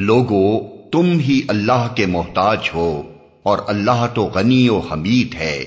لوگو تم ہی اللہ کے محتاج ہو اور اللہ تو غنی و حمید ہے۔